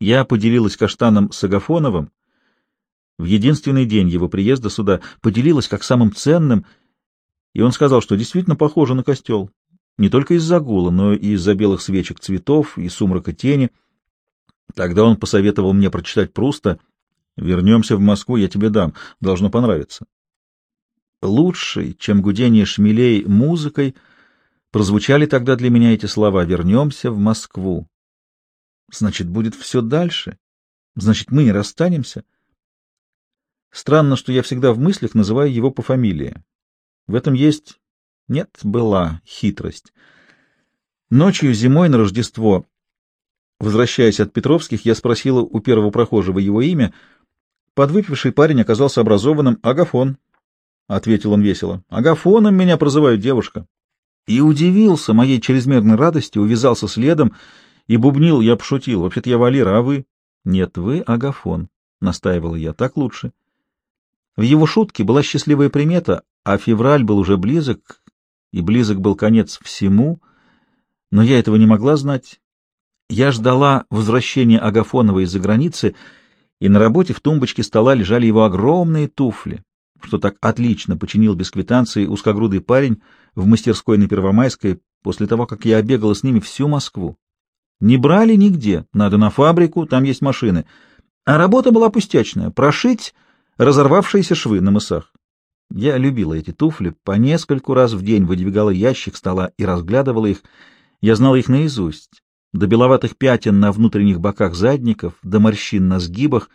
Я поделилась каштаном с Агафоновым в единственный день его приезда сюда, поделилась как самым ценным, и он сказал, что действительно похоже на костел. Не только из-за гула, но и из-за белых свечек цветов и сумрака тени. Тогда он посоветовал мне прочитать Пруста «Вернемся в Москву, я тебе дам, должно понравиться». Лучшей, чем гудение шмелей музыкой, прозвучали тогда для меня эти слова «Вернемся в Москву». Значит, будет все дальше? Значит, мы не расстанемся? Странно, что я всегда в мыслях называю его по фамилии. В этом есть... Нет, была хитрость. Ночью зимой на Рождество, возвращаясь от Петровских, я спросила у первого прохожего его имя. Подвыпивший парень оказался образованным Агафон. — ответил он весело. — Агафоном меня прозывают девушка. И удивился моей чрезмерной радости, увязался следом и бубнил, я пошутил. Вообще-то я Валера, а вы? — Нет, вы Агафон, — настаивала я. — Так лучше. В его шутке была счастливая примета, а февраль был уже близок, и близок был конец всему, но я этого не могла знать. Я ждала возвращения Агафонова из-за границы, и на работе в тумбочке стола лежали его огромные туфли, что так отлично починил без квитанции узкогрудый парень в мастерской на Первомайской после того, как я обегала с ними всю Москву. Не брали нигде, надо на фабрику, там есть машины. А работа была пустячная — прошить разорвавшиеся швы на мысах. Я любила эти туфли, по нескольку раз в день выдвигала ящик стола и разглядывала их. Я знала их наизусть, до беловатых пятен на внутренних боках задников, до морщин на сгибах.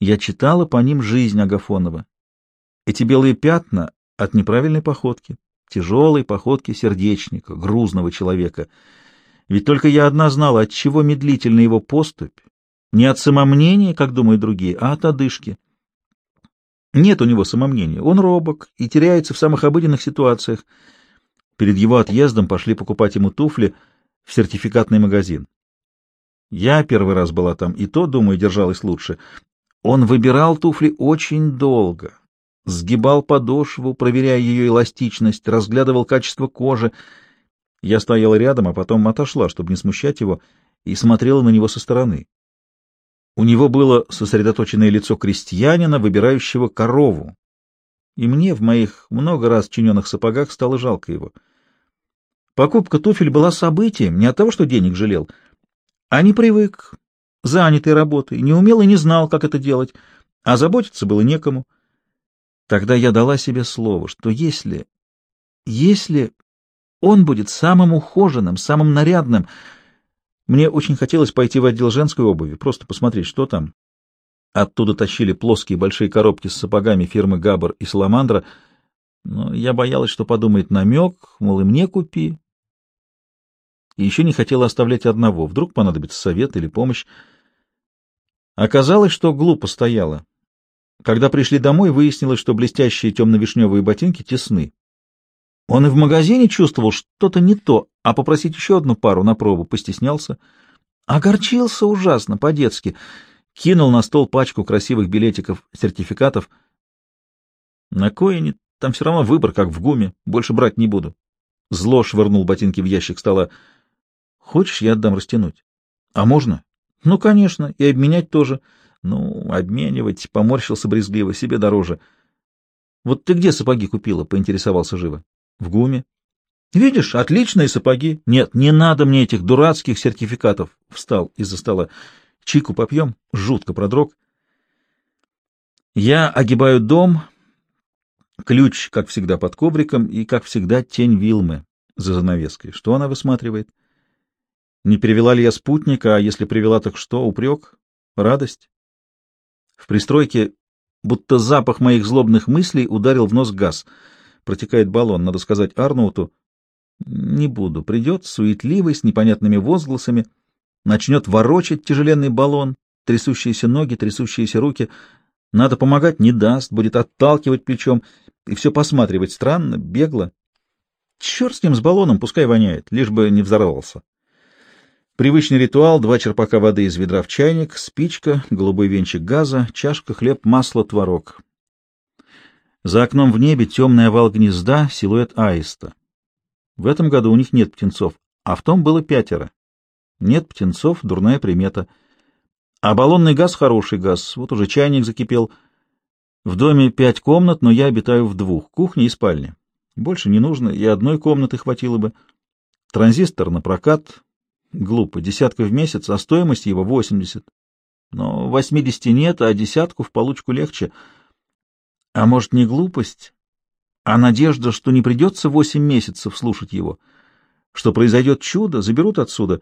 Я читала по ним жизнь Агафонова. Эти белые пятна от неправильной походки, тяжелой походки сердечника, грузного человека. Ведь только я одна знала, от чего медлительна его поступь, не от самомнения, как думают другие, а от одышки. Нет у него самомнения. Он робок и теряется в самых обыденных ситуациях. Перед его отъездом пошли покупать ему туфли в сертификатный магазин. Я первый раз была там, и то, думаю, держалась лучше. Он выбирал туфли очень долго, сгибал подошву, проверяя ее эластичность, разглядывал качество кожи. Я стояла рядом, а потом отошла, чтобы не смущать его, и смотрела на него со стороны. У него было сосредоточенное лицо крестьянина, выбирающего корову. И мне в моих много раз чиненных сапогах стало жалко его. Покупка туфель была событием, не от того, что денег жалел, а не привык, занятый работой, не умел и не знал, как это делать, а заботиться было некому. Тогда я дала себе слово, что если, если он будет самым ухоженным, самым нарядным, мне очень хотелось пойти в отдел женской обуви, просто посмотреть, что там. Оттуда тащили плоские большие коробки с сапогами фирмы Габар и Саламандра, но я боялась, что подумает намек, мол, и мне купи. И еще не хотела оставлять одного, вдруг понадобится совет или помощь. Оказалось, что глупо стояла. Когда пришли домой, выяснилось, что блестящие темно-вишневые ботинки тесны. Он и в магазине чувствовал что-то не то, а попросить еще одну пару на пробу постеснялся. Огорчился ужасно, по-детски. Кинул на стол пачку красивых билетиков, сертификатов. На кое они? Там все равно выбор, как в гуме. Больше брать не буду. Зло швырнул ботинки в ящик стола. Хочешь, я отдам растянуть? А можно? Ну, конечно, и обменять тоже. Ну, обменивать, поморщился брезгливо, себе дороже. Вот ты где сапоги купила? Поинтересовался живо. В ГУМе. Видишь, отличные сапоги. Нет, не надо мне этих дурацких сертификатов. Встал из-за стола. Чику попьем? Жутко продрог. Я огибаю дом. Ключ, как всегда, под ковриком, и, как всегда, тень Вилмы за занавеской. Что она высматривает? Не перевела ли я спутника, а если привела, так что? Упрек? Радость? В пристройке, будто запах моих злобных мыслей, ударил в нос газ — протекает баллон, надо сказать Арноуту. Не буду, придет, суетливый, с непонятными возгласами, начнет ворочать тяжеленный баллон, трясущиеся ноги, трясущиеся руки. Надо помогать, не даст, будет отталкивать плечом и все посматривать странно, бегло. Черт с ним, с баллоном, пускай воняет, лишь бы не взорвался. Привычный ритуал — два черпака воды из ведра в чайник, спичка, голубой венчик газа, чашка, хлеб, масло, творог. За окном в небе темный овал гнезда, силуэт аиста. В этом году у них нет птенцов, а в том было пятеро. Нет птенцов — дурная примета. А баллонный газ — хороший газ. Вот уже чайник закипел. В доме пять комнат, но я обитаю в двух — кухня и спальня. Больше не нужно, и одной комнаты хватило бы. Транзистор на прокат. Глупо, десятка в месяц, а стоимость его — восемьдесят. Но восьмидесяти нет, а десятку в получку легче. А может, не глупость, а надежда, что не придется восемь месяцев слушать его, что произойдет чудо, заберут отсюда,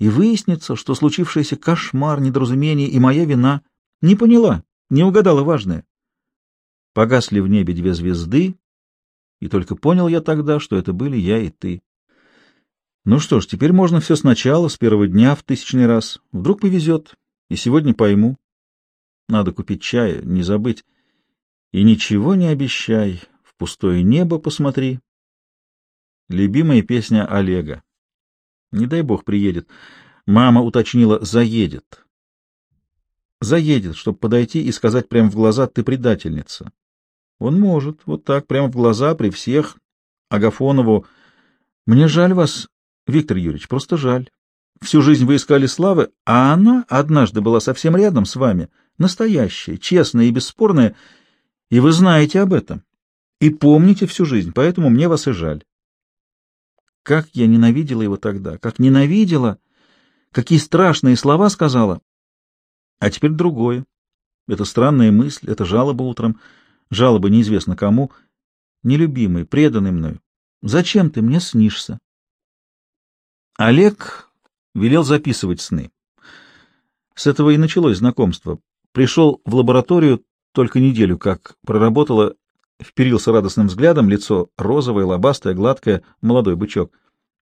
и выяснится, что случившийся кошмар, недоразумение и моя вина не поняла, не угадала важное. Погасли в небе две звезды, и только понял я тогда, что это были я и ты. Ну что ж, теперь можно все сначала, с первого дня в тысячный раз. Вдруг повезет, и сегодня пойму. Надо купить чая, не забыть. И ничего не обещай, в пустое небо посмотри. Любимая песня Олега. Не дай бог приедет. Мама уточнила, заедет. Заедет, чтобы подойти и сказать прямо в глаза, ты предательница. Он может, вот так, прямо в глаза, при всех. Агафонову, мне жаль вас, Виктор Юрьевич, просто жаль. Всю жизнь вы искали славы, а она однажды была совсем рядом с вами, настоящая, честная и бесспорная, и вы знаете об этом. И помните всю жизнь, поэтому мне вас и жаль. Как я ненавидела его тогда, как ненавидела, какие страшные слова сказала. А теперь другое. Это странная мысль, это жалоба утром, жалоба неизвестно кому, нелюбимый, преданный мною. Зачем ты мне снишься? Олег велел записывать сны. С этого и началось знакомство. Пришел в лабораторию только неделю, как проработала, вперился радостным взглядом, лицо розовое, лобастое, гладкое, молодой бычок.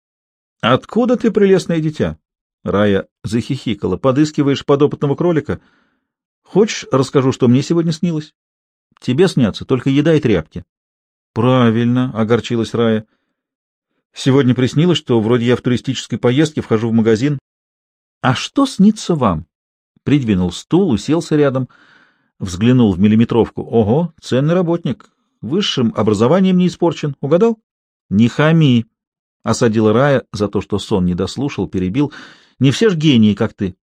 — Откуда ты, прелестное дитя? — Рая захихикала. — Подыскиваешь подопытного кролика? — Хочешь, расскажу, что мне сегодня снилось? — Тебе снятся только еда и тряпки. — Правильно, — огорчилась Рая. — Сегодня приснилось, что вроде я в туристической поездке вхожу в магазин. — А что снится вам? Придвинул стул, уселся рядом, взглянул в миллиметровку. — Ого, ценный работник. Высшим образованием не испорчен. Угадал? — Не хами, — осадила Рая за то, что сон не дослушал, перебил. — Не все ж гении, как ты.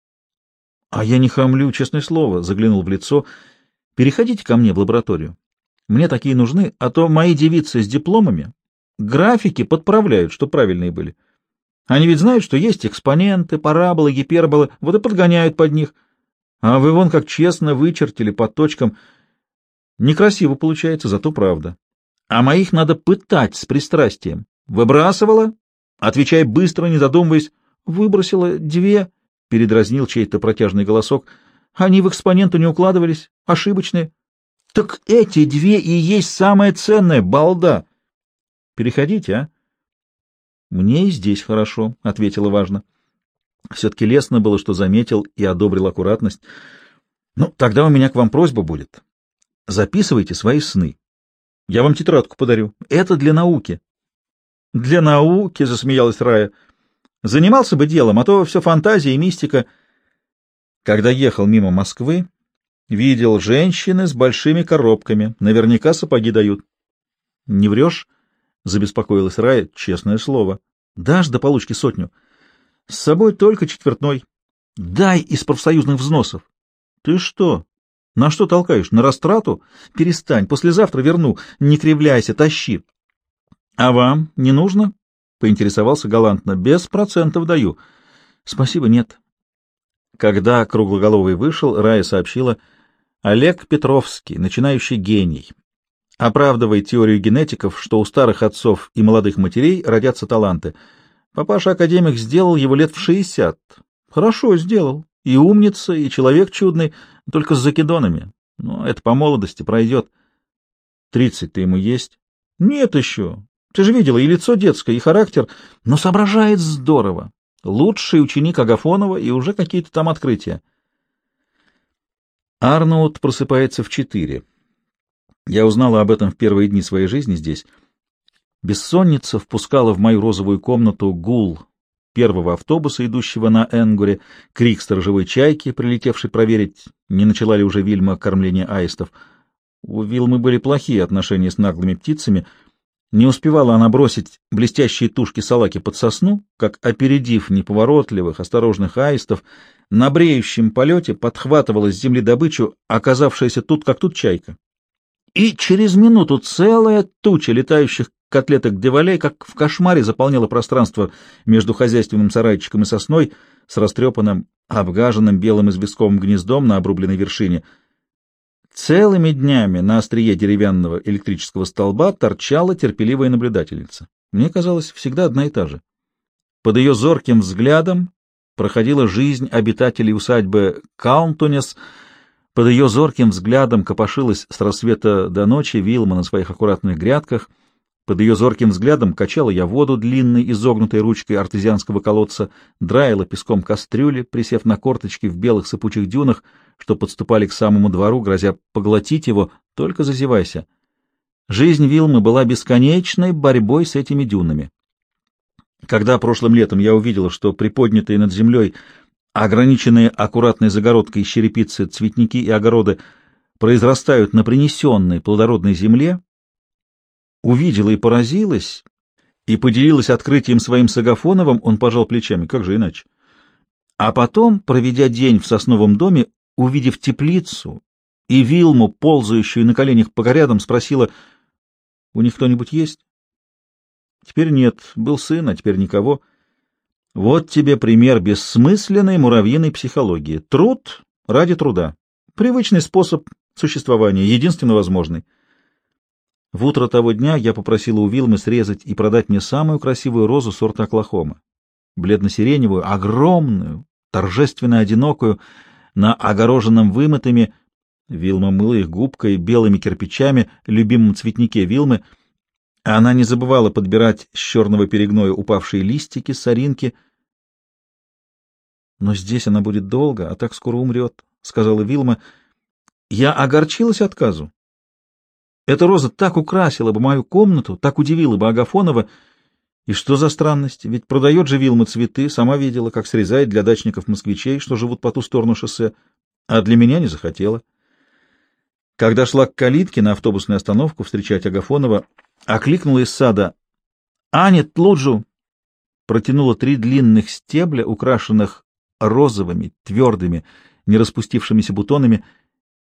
— А я не хамлю, честное слово, — заглянул в лицо. — Переходите ко мне в лабораторию. Мне такие нужны, а то мои девицы с дипломами Графики подправляют, что правильные были. Они ведь знают, что есть экспоненты, параболы, гиперболы, вот и подгоняют под них. А вы вон как честно вычертили под точкам. Некрасиво получается, зато правда. А моих надо пытать с пристрастием. Выбрасывала? Отвечай быстро, не задумываясь. Выбросила две, — передразнил чей-то протяжный голосок. Они в экспоненты не укладывались, ошибочные. Так эти две и есть самое ценное, балда. Переходите, а? — Мне и здесь хорошо, — ответила важно. Все-таки лестно было, что заметил и одобрил аккуратность. — Ну, тогда у меня к вам просьба будет. Записывайте свои сны. Я вам тетрадку подарю. Это для науки. — Для науки, — засмеялась Рая. — Занимался бы делом, а то все фантазия и мистика. Когда ехал мимо Москвы, видел женщины с большими коробками. Наверняка сапоги дают. — Не врешь? — забеспокоилась Рая. — Честное слово. — Дашь до получки сотню? — С собой только четвертной. — Дай из профсоюзных взносов. — Ты что? На что толкаешь? На растрату? Перестань, послезавтра верну. Не кривляйся, тащи. — А вам не нужно? — поинтересовался галантно. — Без процентов даю. — Спасибо, нет. Когда Круглоголовый вышел, Рая сообщила — Олег Петровский, начинающий гений оправдывает теорию генетиков, что у старых отцов и молодых матерей родятся таланты. Папаша-академик сделал его лет в шестьдесят. Хорошо сделал. И умница, и человек чудный, только с закидонами. Но это по молодости пройдет. Тридцать-то ему есть? Нет еще. Ты же видела, и лицо детское, и характер, но соображает здорово. Лучший ученик Агафонова и уже какие-то там открытия. Арноут просыпается в четыре. Я узнала об этом в первые дни своей жизни здесь. Бессонница впускала в мою розовую комнату гул первого автобуса, идущего на Энгуре, крик сторожевой чайки, прилетевшей проверить, не начала ли уже Вильма кормление аистов. У Вильмы были плохие отношения с наглыми птицами. Не успевала она бросить блестящие тушки салаки под сосну, как, опередив неповоротливых, осторожных аистов, на бреющем полете подхватывала с земли добычу, оказавшаяся тут как тут чайка. И через минуту целая туча летающих котлеток девалей, как в кошмаре, заполняла пространство между хозяйственным сарайчиком и сосной с растрепанным, обгаженным белым известковым гнездом на обрубленной вершине. Целыми днями на острие деревянного электрического столба торчала терпеливая наблюдательница. Мне казалось, всегда одна и та же. Под ее зорким взглядом проходила жизнь обитателей усадьбы Каунтунес, под ее зорким взглядом копошилась с рассвета до ночи Вилма на своих аккуратных грядках, под ее зорким взглядом качала я воду длинной изогнутой ручкой артезианского колодца, драила песком кастрюли, присев на корточки в белых сыпучих дюнах, что подступали к самому двору, грозя поглотить его, только зазевайся. Жизнь Вилмы была бесконечной борьбой с этими дюнами. Когда прошлым летом я увидела, что приподнятые над землей, ограниченные аккуратной загородкой из черепицы цветники и огороды произрастают на принесенной плодородной земле, увидела и поразилась, и поделилась открытием своим с Агафоновым, он пожал плечами, как же иначе. А потом, проведя день в сосновом доме, увидев теплицу и Вилму, ползающую на коленях по горядам, спросила, «У них кто-нибудь есть?» Теперь нет, был сын, а теперь никого. Вот тебе пример бессмысленной муравьиной психологии. Труд ради труда. Привычный способ существования, единственно возможный. В утро того дня я попросила у Вилмы срезать и продать мне самую красивую розу сорта Оклахома. Бледно-сиреневую, огромную, торжественно одинокую, на огороженном вымытыми, Вилма мыла их губкой, белыми кирпичами, любимом цветнике Вилмы — она не забывала подбирать с черного перегноя упавшие листики, соринки. «Но здесь она будет долго, а так скоро умрет», — сказала Вилма. Я огорчилась отказу. Эта роза так украсила бы мою комнату, так удивила бы Агафонова. И что за странность? Ведь продает же Вилма цветы, сама видела, как срезает для дачников-москвичей, что живут по ту сторону шоссе, а для меня не захотела. Когда шла к калитке на автобусную остановку встречать Агафонова, окликнула из сада «Аня Тлуджу!» протянула три длинных стебля, украшенных розовыми, твердыми, не распустившимися бутонами.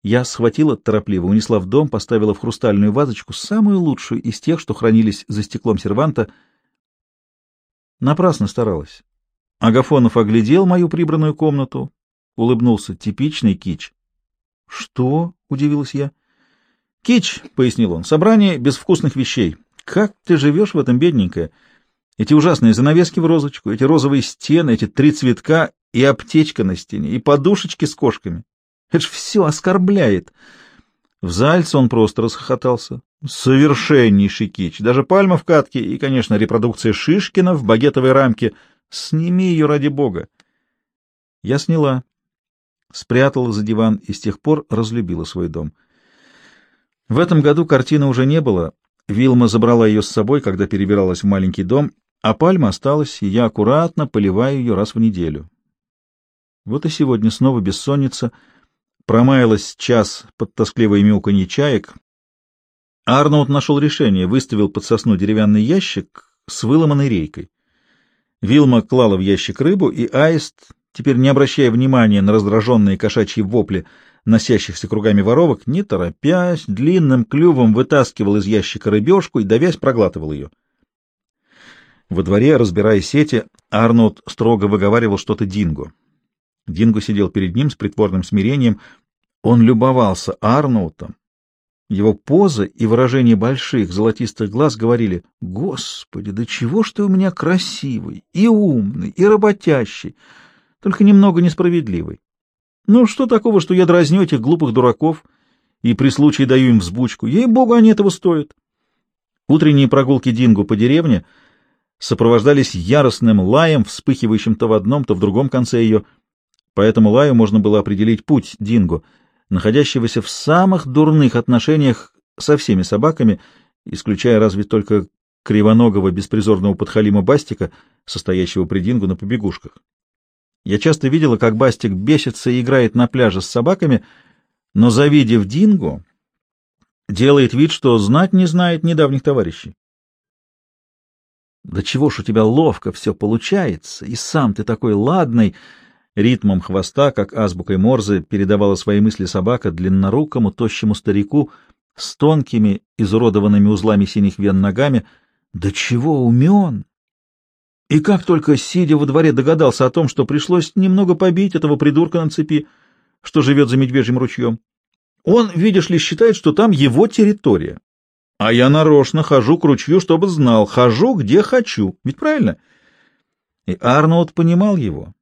Я схватила торопливо, унесла в дом, поставила в хрустальную вазочку самую лучшую из тех, что хранились за стеклом серванта. Напрасно старалась. Агафонов оглядел мою прибранную комнату, улыбнулся. Типичный кич. — Что? — удивилась я. — «Кич», — пояснил он, — «собрание безвкусных вещей. Как ты живешь в этом, бедненькая? Эти ужасные занавески в розочку, эти розовые стены, эти три цветка и аптечка на стене, и подушечки с кошками. Это ж все оскорбляет». В Зальце он просто расхохотался. Совершеннейший кич. Даже пальма в катке и, конечно, репродукция Шишкина в багетовой рамке. Сними ее ради бога. Я сняла, спрятала за диван и с тех пор разлюбила свой дом. В этом году картины уже не было. Вилма забрала ее с собой, когда перебиралась в маленький дом, а пальма осталась, и я аккуратно поливаю ее раз в неделю. Вот и сегодня снова бессонница, промаялась час под тоскливое мяуканье чаек. Арноуд нашел решение, выставил под сосну деревянный ящик с выломанной рейкой. Вилма клала в ящик рыбу, и аист, теперь не обращая внимания на раздраженные кошачьи вопли, носящихся кругами воровок, не торопясь, длинным клювом вытаскивал из ящика рыбешку и, давясь, проглатывал ее. Во дворе, разбирая сети, Арнольд строго выговаривал что-то Динго. Динго сидел перед ним с притворным смирением. Он любовался Арноутом. Его поза и выражение больших золотистых глаз говорили, «Господи, да чего ж ты у меня красивый, и умный, и работящий, только немного несправедливый. Ну, что такого, что я дразню этих глупых дураков и при случае даю им взбучку? Ей-богу, они этого стоят. Утренние прогулки Дингу по деревне сопровождались яростным лаем, вспыхивающим то в одном, то в другом конце ее. По этому лаю можно было определить путь Дингу, находящегося в самых дурных отношениях со всеми собаками, исключая разве только кривоногого беспризорного подхалима Бастика, состоящего при Дингу на побегушках. Я часто видела, как Бастик бесится и играет на пляже с собаками, но, завидев Динго, делает вид, что знать не знает недавних товарищей. Да чего ж у тебя ловко все получается, и сам ты такой ладный. Ритмом хвоста, как азбукой Морзе, передавала свои мысли собака длиннорукому, тощему старику с тонкими, изуродованными узлами синих вен ногами. Да чего умен! И как только, сидя во дворе, догадался о том, что пришлось немного побить этого придурка на цепи, что живет за медвежьим ручьем. Он, видишь ли, считает, что там его территория. А я нарочно хожу к ручью, чтобы знал, хожу где хочу. Ведь правильно? И Арнольд понимал его.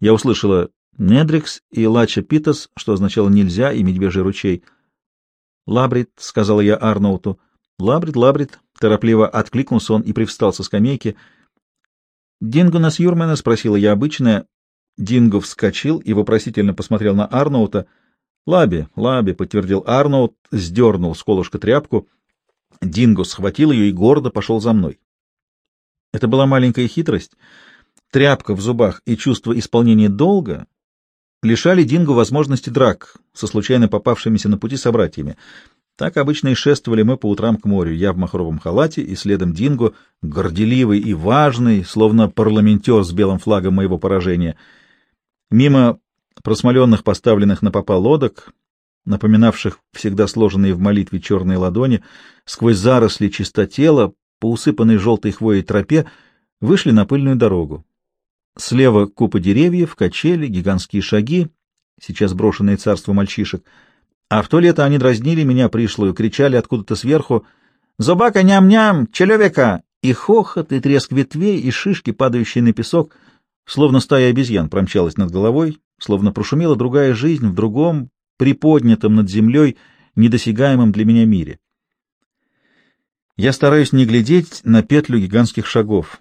Я услышала «Недрикс» и «Лача Питас», что означало «нельзя» и «медвежий ручей». «Лабрит», — сказала я Арноуту. «Лабрит, Лабрит», — торопливо откликнулся он и привстал со скамейки. «Динго нас Юрмена?» — спросила я обычная. Динго вскочил и вопросительно посмотрел на Арноута. «Лаби, Лаби», — подтвердил Арноут, сдернул с колышка тряпку. Динго схватил ее и гордо пошел за мной. Это была маленькая хитрость — тряпка в зубах и чувство исполнения долга лишали Динго возможности драк со случайно попавшимися на пути собратьями. Так обычно и шествовали мы по утрам к морю, я в махровом халате и следом Динго, горделивый и важный, словно парламентер с белым флагом моего поражения. Мимо просмоленных поставленных на попа лодок, напоминавших всегда сложенные в молитве черные ладони, сквозь заросли чистотела, по усыпанной желтой хвоей тропе, вышли на пыльную дорогу. Слева купа деревьев, качели, гигантские шаги, сейчас брошенные царство мальчишек. А в то лето они дразнили меня пришлую, кричали откуда-то сверху «Зубака ням-ням! Человека!» И хохот, и треск ветвей, и шишки, падающие на песок, словно стая обезьян промчалась над головой, словно прошумела другая жизнь в другом, приподнятом над землей, недосягаемом для меня мире. Я стараюсь не глядеть на петлю гигантских шагов.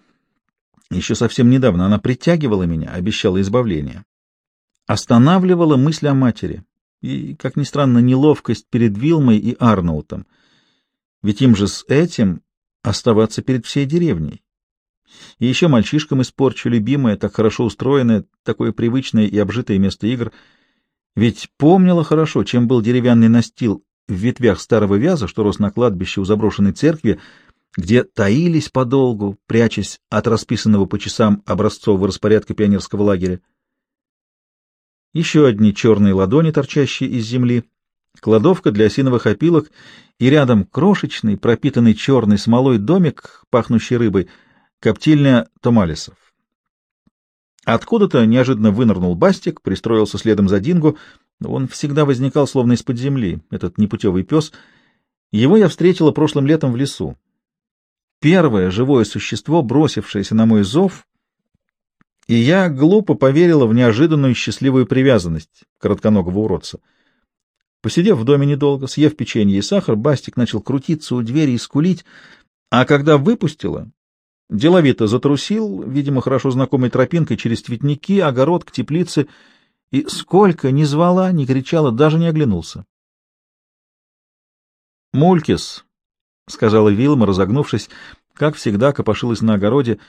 Еще совсем недавно она притягивала меня, обещала избавление. Останавливала мысль о матери и, как ни странно, неловкость перед Вилмой и Арноутом. Ведь им же с этим оставаться перед всей деревней. И еще мальчишкам испорчу любимое, так хорошо устроенное, такое привычное и обжитое место игр. Ведь помнила хорошо, чем был деревянный настил в ветвях старого вяза, что рос на кладбище у заброшенной церкви, где таились подолгу, прячась от расписанного по часам образцового распорядка пионерского лагеря. Еще одни черные ладони, торчащие из земли, кладовка для осиновых опилок и рядом крошечный, пропитанный черной смолой домик, пахнущий рыбой, коптильня томалисов. Откуда-то неожиданно вынырнул Бастик, пристроился следом за Дингу. Он всегда возникал словно из-под земли, этот непутевый пес. Его я встретила прошлым летом в лесу первое живое существо, бросившееся на мой зов, и я глупо поверила в неожиданную счастливую привязанность коротконогого уродца. Посидев в доме недолго, съев печенье и сахар, Бастик начал крутиться у двери и скулить, а когда выпустила, деловито затрусил, видимо, хорошо знакомой тропинкой через цветники, огород к теплице, и сколько ни звала, ни кричала, даже не оглянулся. «Мулькис!» — сказала Вилма, разогнувшись, как всегда копошилась на огороде,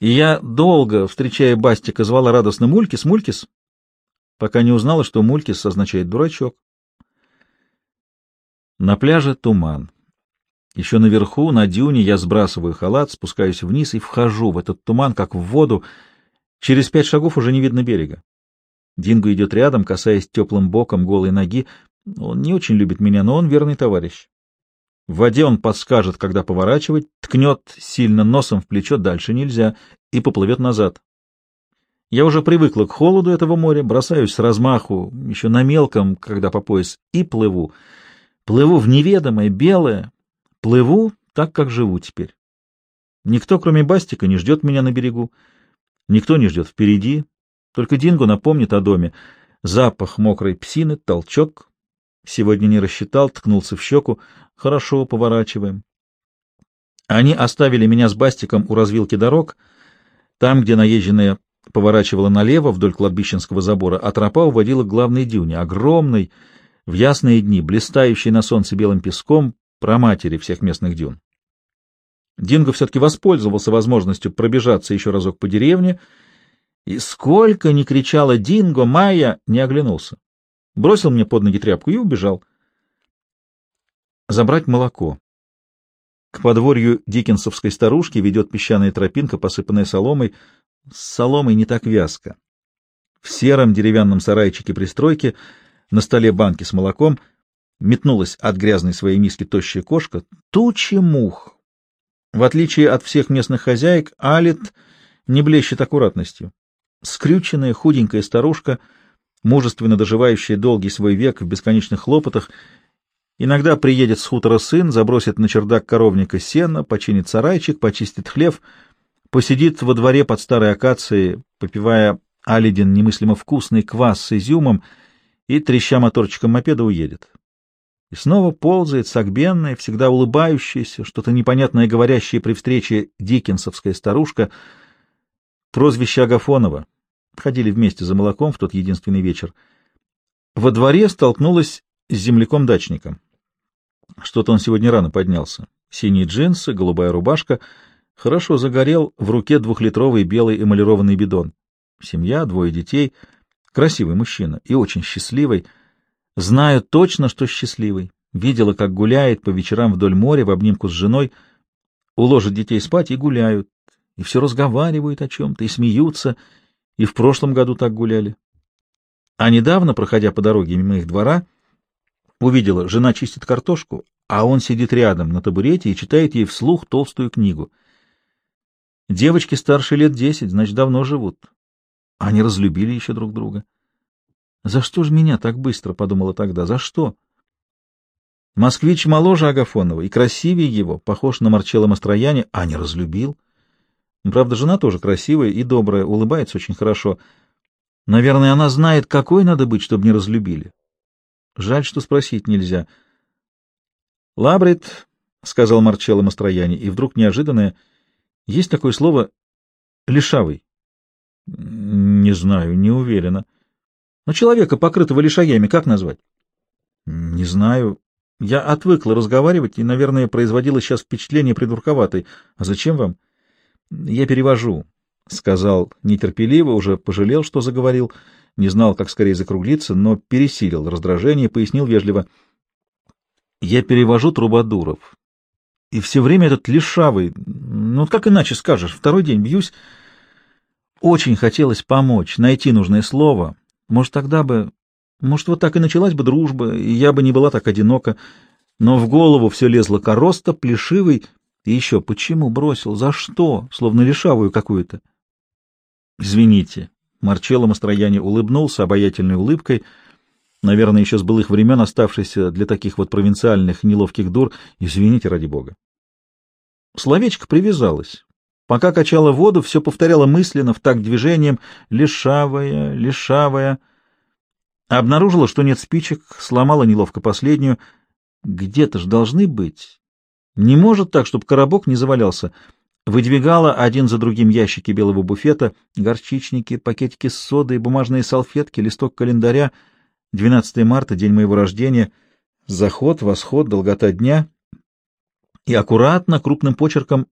и я долго, встречая Бастика, звала радостно «Мулькис, Мулькис», пока не узнала, что «Мулькис» означает «дурачок». На пляже туман. Еще наверху, на дюне, я сбрасываю халат, спускаюсь вниз и вхожу в этот туман, как в воду. Через пять шагов уже не видно берега. Динго идет рядом, касаясь теплым боком голой ноги. Он не очень любит меня, но он верный товарищ. В воде он подскажет, когда поворачивать, ткнет сильно носом в плечо, дальше нельзя, и поплывет назад. Я уже привыкла к холоду этого моря, бросаюсь с размаху, еще на мелком, когда по пояс, и плыву. Плыву в неведомое, белое. Плыву так, как живу теперь. Никто, кроме Бастика, не ждет меня на берегу. Никто не ждет впереди. Только Динго напомнит о доме. Запах мокрой псины, толчок. Сегодня не рассчитал, ткнулся в щеку. Хорошо, поворачиваем. Они оставили меня с Бастиком у развилки дорог, там, где наезженная поворачивала налево вдоль кладбищенского забора, а тропа уводила к главной дюне, огромной, в ясные дни, блистающей на солнце белым песком, проматери всех местных дюн. Динго все-таки воспользовался возможностью пробежаться еще разок по деревне, и сколько ни кричала «Динго! Майя!» не оглянулся. Бросил мне под ноги тряпку и убежал. Забрать молоко. К подворью дикенсовской старушки ведет песчаная тропинка, посыпанная соломой. С соломой не так вязко. В сером деревянном сарайчике пристройки на столе банки с молоком метнулась от грязной своей миски тощая кошка. Тучи мух! В отличие от всех местных хозяек, Алит не блещет аккуратностью. Скрюченная, худенькая старушка, мужественно доживающая долгий свой век в бесконечных хлопотах, иногда приедет с хутора сын, забросит на чердак коровника сено, починит сарайчик, почистит хлев, посидит во дворе под старой акацией, попивая Алидин немыслимо вкусный квас с изюмом и, треща моторчиком мопеда, уедет. И снова ползает согбенная, всегда улыбающаяся, что-то непонятное говорящее при встрече дикенсовская старушка — Прозвище Агафонова. Ходили вместе за молоком в тот единственный вечер. Во дворе столкнулась с земляком-дачником. Что-то он сегодня рано поднялся. Синие джинсы, голубая рубашка. Хорошо загорел, в руке двухлитровый белый эмалированный бидон. Семья, двое детей. Красивый мужчина и очень счастливый. Знаю точно, что счастливый. Видела, как гуляет по вечерам вдоль моря в обнимку с женой. Уложат детей спать и гуляют и все разговаривают о чем-то, и смеются, и в прошлом году так гуляли. А недавно, проходя по дороге мимо их двора, увидела, жена чистит картошку, а он сидит рядом на табурете и читает ей вслух толстую книгу. Девочки старше лет десять, значит, давно живут. Они разлюбили еще друг друга. «За что же меня так быстро?» — подумала тогда. «За что?» Москвич моложе Агафонова и красивее его, похож на Марчелло Мастрояне, а не разлюбил. Правда, жена тоже красивая и добрая, улыбается очень хорошо. Наверное, она знает, какой надо быть, чтобы не разлюбили. Жаль, что спросить нельзя. «Лабрит», — сказал Марчелло Мастрояни, и вдруг неожиданное, есть такое слово «лишавый». Не знаю, не уверена. Но человека, покрытого лишаями, как назвать? Не знаю. Я отвыкла разговаривать и, наверное, производила сейчас впечатление придурковатой. А зачем вам? —— Я перевожу, — сказал нетерпеливо, уже пожалел, что заговорил, не знал, как скорее закруглиться, но пересилил раздражение, пояснил вежливо. — Я перевожу Трубадуров. И все время этот лишавый, ну как иначе скажешь, второй день бьюсь. Очень хотелось помочь, найти нужное слово. Может, тогда бы... Может, вот так и началась бы дружба, и я бы не была так одинока. Но в голову все лезло короста, плешивый, и еще, почему бросил? За что? Словно лишавую какую-то. Извините. Марчелло Мастрояне улыбнулся обаятельной улыбкой, наверное, еще с былых времен оставшейся для таких вот провинциальных неловких дур. Извините, ради бога. Словечко привязалось. Пока качала воду, все повторяла мысленно, в так движением, лишавая, лишавая. Обнаружила, что нет спичек, сломала неловко последнюю. Где-то ж должны быть. Не может так, чтобы коробок не завалялся. Выдвигала один за другим ящики белого буфета, горчичники, пакетики с содой, бумажные салфетки, листок календаря. 12 марта, день моего рождения, заход, восход, долгота дня. И аккуратно, крупным почерком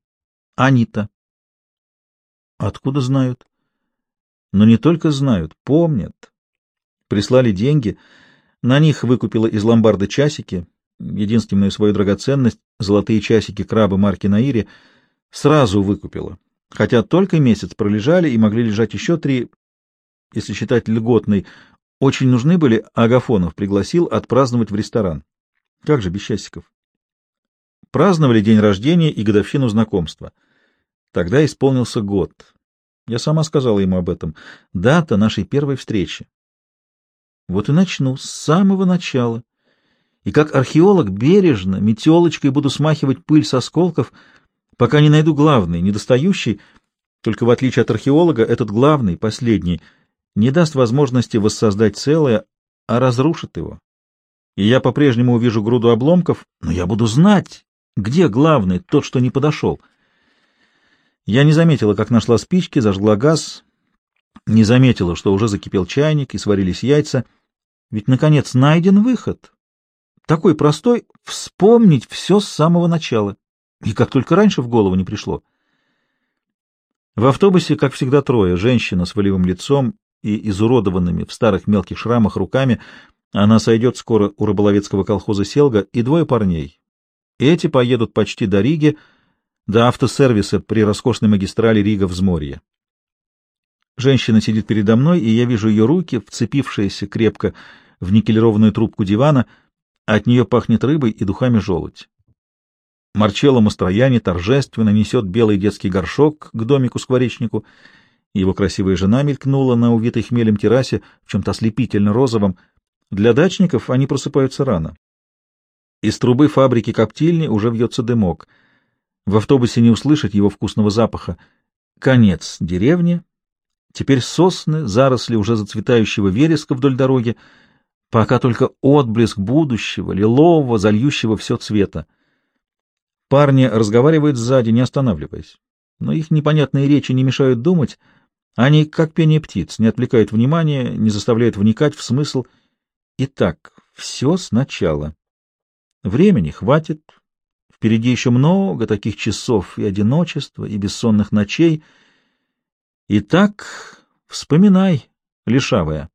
«Анита». Откуда знают? Но не только знают, помнят. Прислали деньги, на них выкупила из ломбарда часики, единственную свою драгоценность, золотые часики крабы марки Наири, сразу выкупила. Хотя только месяц пролежали и могли лежать еще три, если считать льготный, очень нужны были, Агафонов пригласил отпраздновать в ресторан. Как же без часиков? Праздновали день рождения и годовщину знакомства. Тогда исполнился год. Я сама сказала ему об этом. Дата нашей первой встречи. Вот и начну с самого начала и как археолог бережно, метелочкой буду смахивать пыль с осколков, пока не найду главный, недостающий, только в отличие от археолога, этот главный, последний, не даст возможности воссоздать целое, а разрушит его. И я по-прежнему увижу груду обломков, но я буду знать, где главный, тот, что не подошел. Я не заметила, как нашла спички, зажгла газ, не заметила, что уже закипел чайник и сварились яйца. Ведь, наконец, найден выход такой простой — вспомнить все с самого начала. И как только раньше в голову не пришло. В автобусе, как всегда, трое. Женщина с волевым лицом и изуродованными в старых мелких шрамах руками. Она сойдет скоро у рыболовецкого колхоза «Селга» и двое парней. Эти поедут почти до Риги, до автосервиса при роскошной магистрали Рига-Взморье. Женщина сидит передо мной, и я вижу ее руки, вцепившиеся крепко в никелированную трубку дивана. От нее пахнет рыбой и духами желудь. Марчелло Мастрояни торжественно несет белый детский горшок к домику-скворечнику. Его красивая жена мелькнула на увитой хмелем террасе в чем-то ослепительно розовом. Для дачников они просыпаются рано. Из трубы фабрики коптильни уже вьется дымок. В автобусе не услышать его вкусного запаха. Конец деревни. Теперь сосны, заросли уже зацветающего вереска вдоль дороги, пока только отблеск будущего, лилового, зальющего все цвета. Парни разговаривают сзади, не останавливаясь. Но их непонятные речи не мешают думать. Они, как пение птиц, не отвлекают внимания, не заставляют вникать в смысл. Итак, все сначала. Времени хватит. Впереди еще много таких часов и одиночества, и бессонных ночей. Итак, вспоминай, лишавая.